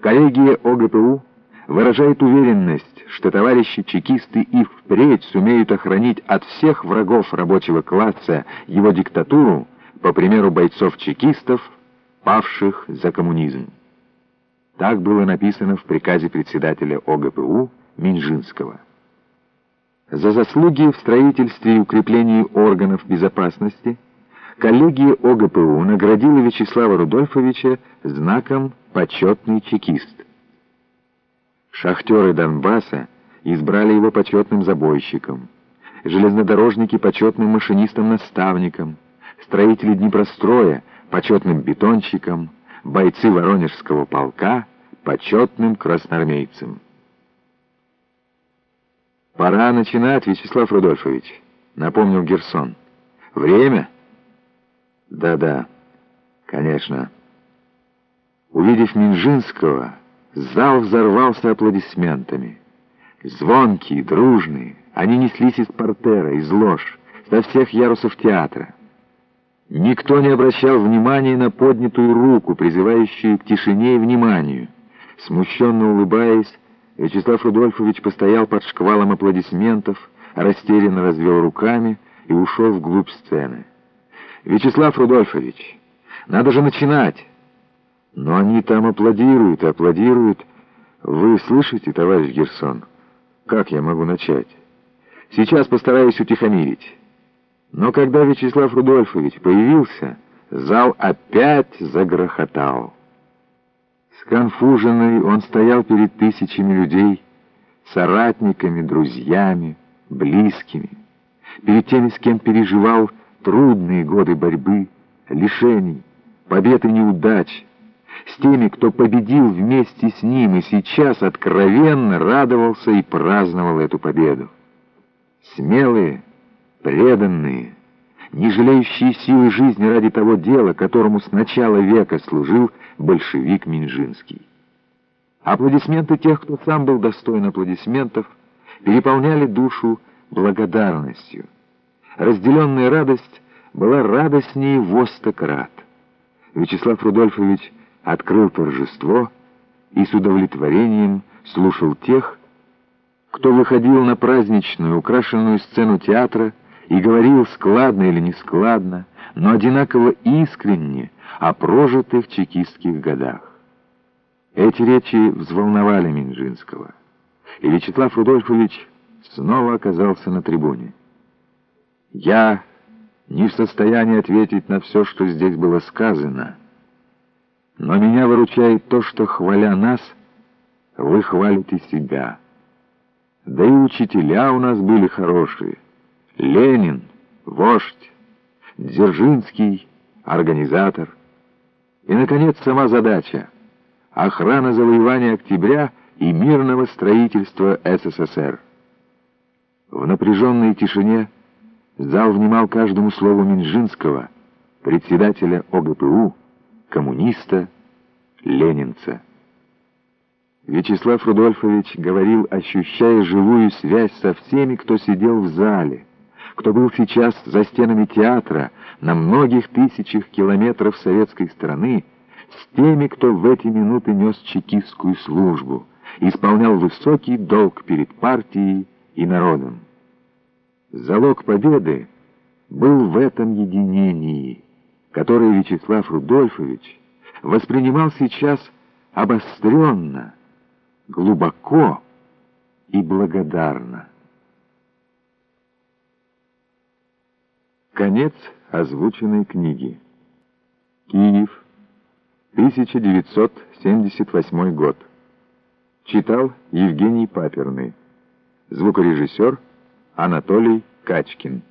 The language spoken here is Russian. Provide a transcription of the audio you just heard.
Коллегия ОГПУ выражает уверенность, что товарищи чекисты и впредь сумеют охранить от всех врагов рабочего класса его диктатуру, по примеру бойцов-чекистов, павших за коммунизм. Так было написано в приказе председателя ОГПУ Минжинского. За заслуги в строительстве и укреплении органов безопасности коллегия ОГПУ наградила Вячеслава Рудольфовича знаком «Почетный чекист». Шахтеры Донбасса избрали его почетным забойщиком, железнодорожники — почетным машинистом-наставником, строители Днепростроя — почетным бетонщиком, бойцы Воронежского полка — почетным красноармейцем. «Пора начинать, Вячеслав Рудольфович», — напомнил Герсон. «Время?» «Да-да, конечно». Увидев Минжинского, зал взорвался аплодисментами. Звонкие, дружные, они неслись из портера, из лож, со всех ярусов театра. Никто не обращал внимания на поднятую руку, призывающую к тишине и вниманию. Смущенно улыбаясь, Вячеслав Рудольфович постоял под шквалом аплодисментов, растерянно развел руками и ушел вглубь сцены. «Вячеслав Рудольфович, надо же начинать!» «Но они там аплодируют, аплодируют. Вы слышите, товарищ Герсон? Как я могу начать? Сейчас постараюсь утихомирить». Но когда Вячеслав Рудольфович появился, зал опять загрохотал. Сконфуженный он стоял перед тысячами людей, соратниками, друзьями, близкими, перед теми, с кем переживал трудные годы борьбы, лишений, побед и неудач, с теми, кто победил вместе с ним и сейчас откровенно радовался и праздновал эту победу. Смелые, преданные, не жалеющие силы жизни ради того дела, которому с начала века служил большевик Минжинский. Аплодисменты тех, кто сам был достоин аплодисментов, переполняли душу благодарностью. Разделенная радость была радостнее во сто крат. Вячеслав Рудольфович открыл торжество и с удовлетворением слушал тех, кто выходил на праздничную, украшенную сцену театра и говорил складно или нескладно, но одинаково искренне о прожитых чекистских годах. Эти речи взволновали Минжинского, и Вячеслав Рудольфович снова оказался на трибуне. «Я не в состоянии ответить на все, что здесь было сказано, но меня выручает то, что, хваля нас, вы хвалите себя. Да и учителя у нас были хорошие». Ленин, вождь, Дзержинский, организатор. И, наконец, сама задача — охрана завоевания октября и мирного строительства СССР. В напряженной тишине зал внимал каждому слову Минжинского, председателя ОГПУ, коммуниста, ленинца. Вячеслав Рудольфович говорил, ощущая живую связь со всеми, кто сидел в зале — кто был сейчас за стенами театра на многих тысячах километров советской страны, с теми, кто в эти минуты нес чекистскую службу, исполнял высокий долг перед партией и народом. Залог победы был в этом единении, которое Вячеслав Рудольфович воспринимал сейчас обостренно, глубоко и благодарно. Конец озвученной книги. Киев, 1978 год. Читал Евгений Паперный. Звукорежиссер Анатолий Качкин.